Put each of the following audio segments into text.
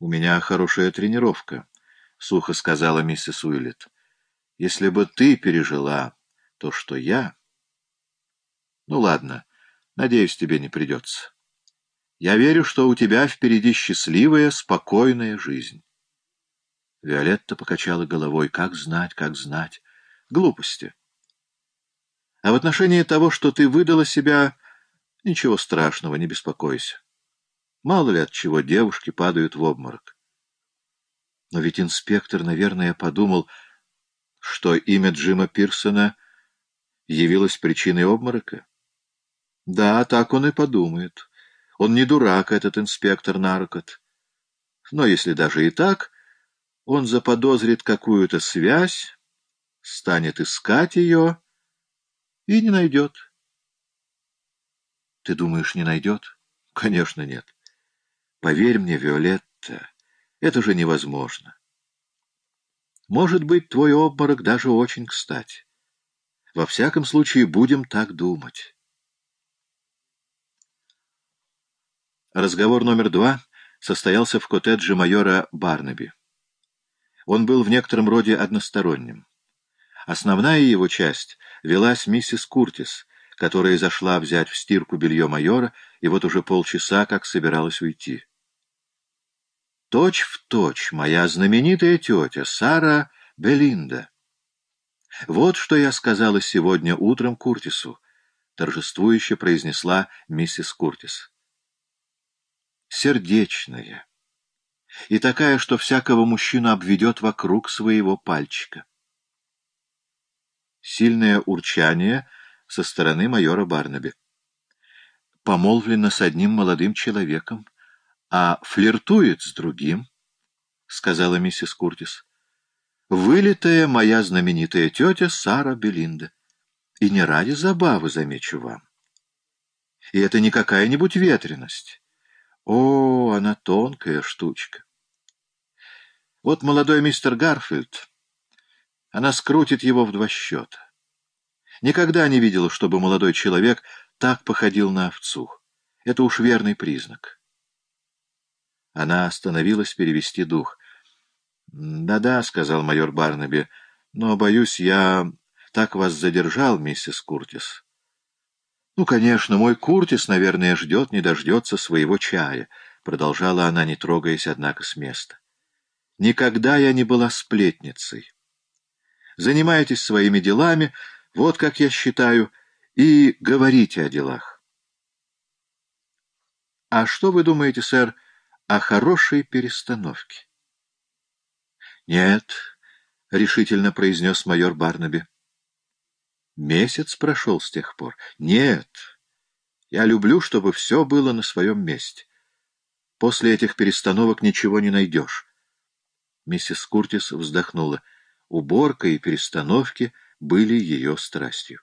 «У меня хорошая тренировка», — сухо сказала миссис Уиллет. «Если бы ты пережила то, что я...» «Ну ладно, надеюсь, тебе не придется. Я верю, что у тебя впереди счастливая, спокойная жизнь». Виолетта покачала головой. «Как знать, как знать. Глупости. А в отношении того, что ты выдала себя, ничего страшного, не беспокойся. Мало ли от чего девушки падают в обморок. Но ведь инспектор, наверное, подумал, что имя Джима Пирсона явилось причиной обморока. Да, так он и подумает. Он не дурак, этот инспектор Наркот. Но если даже и так, он заподозрит какую-то связь, станет искать ее и не найдет. Ты думаешь, не найдет? Конечно, нет. Поверь мне, Виолетта, это же невозможно. Может быть, твой обморок даже очень кстати. Во всяком случае, будем так думать. Разговор номер два состоялся в коттедже майора Барнаби. Он был в некотором роде односторонним. Основная его часть велась миссис Куртис, которая зашла взять в стирку белье майора и вот уже полчаса как собиралась уйти. Точь в точь моя знаменитая тетя Сара Белинда. Вот что я сказала сегодня утром Куртису, торжествующе произнесла миссис Куртис. Сердечная. И такая, что всякого мужчину обведет вокруг своего пальчика. Сильное урчание со стороны майора Барнаби. Помолвлена с одним молодым человеком а флиртует с другим, — сказала миссис Куртис. Вылитая моя знаменитая тетя Сара Белинда. И не ради забавы, замечу вам. И это не какая-нибудь ветренность. О, она тонкая штучка. Вот молодой мистер Гарфилд. Она скрутит его в два счета. Никогда не видела, чтобы молодой человек так походил на овцу. Это уж верный признак. Она остановилась перевести дух. «Да-да», — сказал майор Барнаби, — «но, боюсь, я так вас задержал, миссис Куртис». «Ну, конечно, мой Куртис, наверное, ждет, не дождется своего чая», — продолжала она, не трогаясь, однако, с места. «Никогда я не была сплетницей. Занимайтесь своими делами, вот как я считаю, и говорите о делах». «А что вы думаете, сэр, — о хорошей перестановке. «Нет», — решительно произнес майор Барнаби. «Месяц прошел с тех пор. Нет, я люблю, чтобы все было на своем месте. После этих перестановок ничего не найдешь». Миссис Куртис вздохнула. Уборка и перестановки были ее страстью.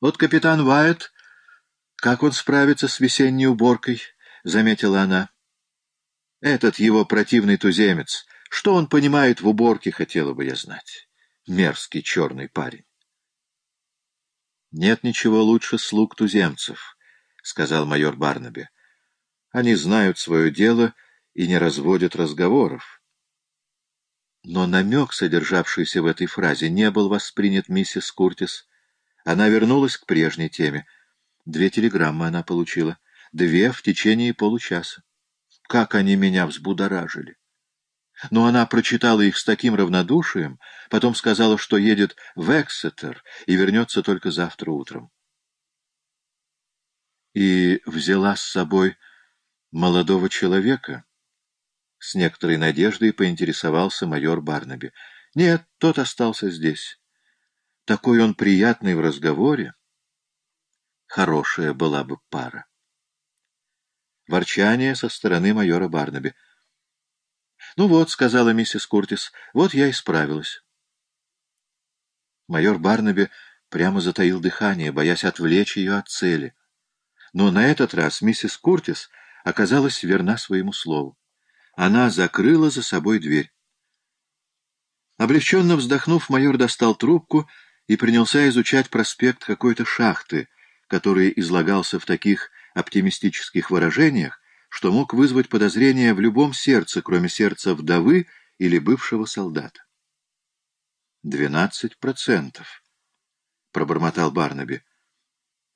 Вот капитан Вайт, как он справится с весенней уборкой —— заметила она. «Этот его противный туземец, что он понимает в уборке, хотела бы я знать. Мерзкий черный парень». «Нет ничего лучше слуг туземцев», — сказал майор Барнаби. «Они знают свое дело и не разводят разговоров». Но намек, содержавшийся в этой фразе, не был воспринят миссис Куртис. Она вернулась к прежней теме. Две телеграммы она получила — две в течение получаса. Как они меня взбудоражили! Но она прочитала их с таким равнодушием, потом сказала, что едет в Эксетер и вернется только завтра утром. И взяла с собой молодого человека. С некоторой надеждой поинтересовался майор Барнаби. Нет, тот остался здесь. Такой он приятный в разговоре. Хорошая была бы пара. Ворчание со стороны майора Барнаби. «Ну вот», — сказала миссис Куртис, — «вот я и справилась». Майор Барнаби прямо затаил дыхание, боясь отвлечь ее от цели. Но на этот раз миссис Куртис оказалась верна своему слову. Она закрыла за собой дверь. Облегченно вздохнув, майор достал трубку и принялся изучать проспект какой-то шахты, который излагался в таких оптимистических выражениях, что мог вызвать подозрение в любом сердце, кроме сердца вдовы или бывшего солдата. «Двенадцать процентов», — пробормотал Барнаби.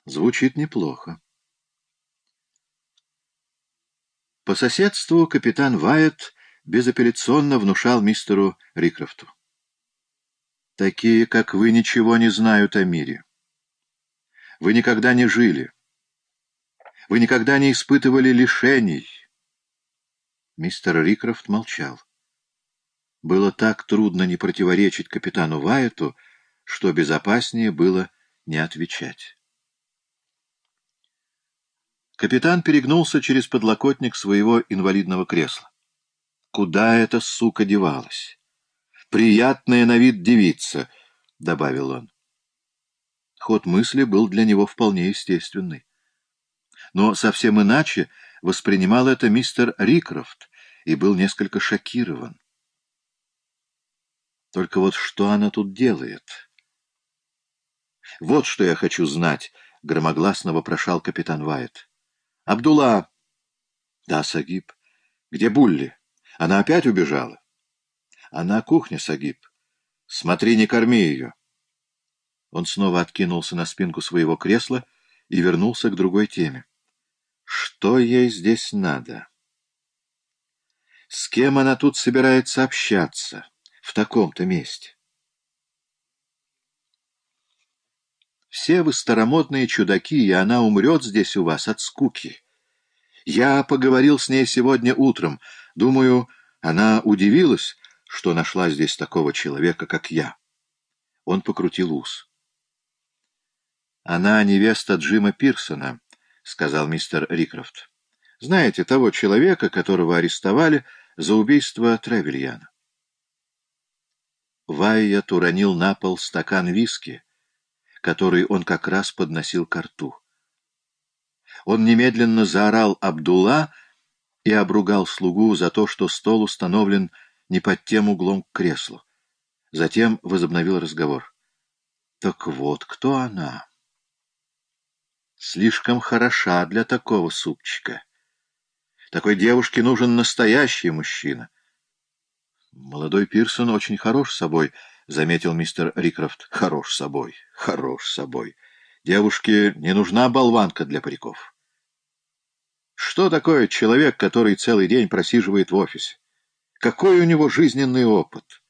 «Звучит неплохо». По соседству капитан Вайет безапелляционно внушал мистеру Рикрофту. «Такие, как вы, ничего не знают о мире. Вы никогда не жили. Вы никогда не испытывали лишений». Мистер Рикрофт молчал. Было так трудно не противоречить капитану Вайету, что безопаснее было не отвечать. Капитан перегнулся через подлокотник своего инвалидного кресла. Куда эта сука девалась? Приятная на вид девица, — добавил он. Ход мысли был для него вполне естественный. Но совсем иначе воспринимал это мистер Рикрофт и был несколько шокирован. Только вот что она тут делает? Вот что я хочу знать, — громогласно вопрошал капитан Вайт. Абдулла. Да, Сагиб. Где Булли? Она опять убежала? Она кухня, Сагиб. Смотри, не корми ее. Он снова откинулся на спинку своего кресла и вернулся к другой теме. Что ей здесь надо? С кем она тут собирается общаться в таком-то месте? Все вы старомодные чудаки, и она умрет здесь у вас от скуки. Я поговорил с ней сегодня утром. Думаю, она удивилась, что нашла здесь такого человека, как я. Он покрутил ус. «Она невеста Джима Пирсона», — сказал мистер Рикрофт. «Знаете, того человека, которого арестовали за убийство Тревельяна?» Вайя уронил на пол стакан виски, который он как раз подносил к рту. Он немедленно заорал Абдулла и обругал слугу за то, что стол установлен не под тем углом к креслу. Затем возобновил разговор. «Так вот, кто она?» «Слишком хороша для такого супчика. Такой девушке нужен настоящий мужчина». «Молодой Пирсон очень хорош собой», — заметил мистер Рикрофт. «Хорош собой, хорош собой. Девушке не нужна болванка для париков». «Что такое человек, который целый день просиживает в офисе? Какой у него жизненный опыт?»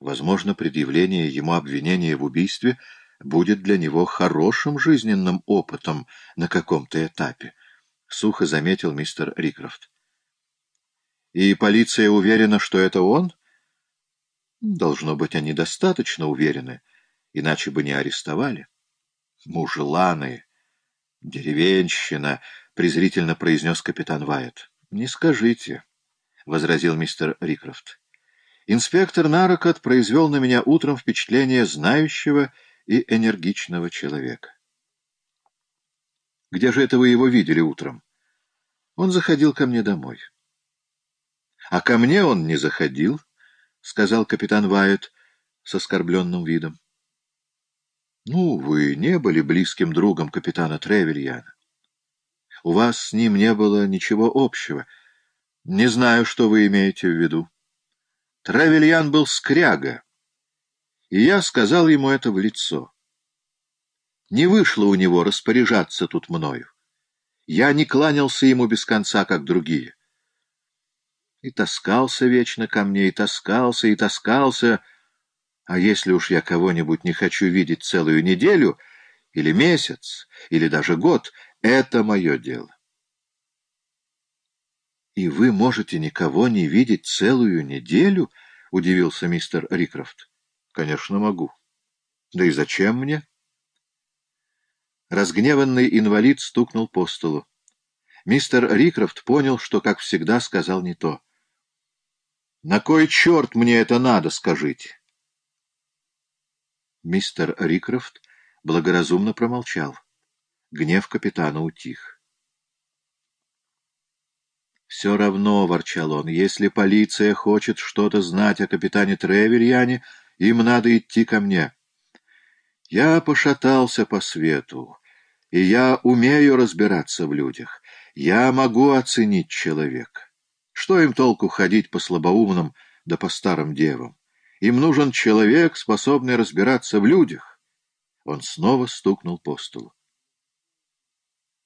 Возможно, предъявление ему обвинения в убийстве будет для него хорошим жизненным опытом на каком-то этапе, — сухо заметил мистер Рикрофт. «И полиция уверена, что это он?» Должно быть, они достаточно уверены, иначе бы не арестовали. Мужеланы, деревенщина, — презрительно произнес капитан Вайет. Не скажите, — возразил мистер Рикрофт. Инспектор Нарокот произвел на меня утром впечатление знающего и энергичного человека. Где же это вы его видели утром? Он заходил ко мне домой. А ко мне он не заходил, — сказал капитан Вайет с оскорбленным видом. — Ну, вы не были близким другом капитана Тревельяна. У вас с ним не было ничего общего. Не знаю, что вы имеете в виду. Тревельян был скряга, и я сказал ему это в лицо. Не вышло у него распоряжаться тут мною. Я не кланялся ему без конца, как другие. И таскался вечно ко мне, и таскался, и таскался. А если уж я кого-нибудь не хочу видеть целую неделю, или месяц, или даже год, это мое дело. «И вы можете никого не видеть целую неделю?» — удивился мистер Рикрофт. «Конечно, могу. Да и зачем мне?» Разгневанный инвалид стукнул по столу. Мистер Рикрофт понял, что, как всегда, сказал не то. На кой черт мне это надо, скажите? Мистер Рикрофт благоразумно промолчал. Гнев капитана утих. «Все равно, — ворчал он, — если полиция хочет что-то знать о капитане Тревельяне, им надо идти ко мне. Я пошатался по свету, и я умею разбираться в людях. Я могу оценить человека. Что им толку ходить по слабоумным да по старым девам? Им нужен человек, способный разбираться в людях. Он снова стукнул по столу.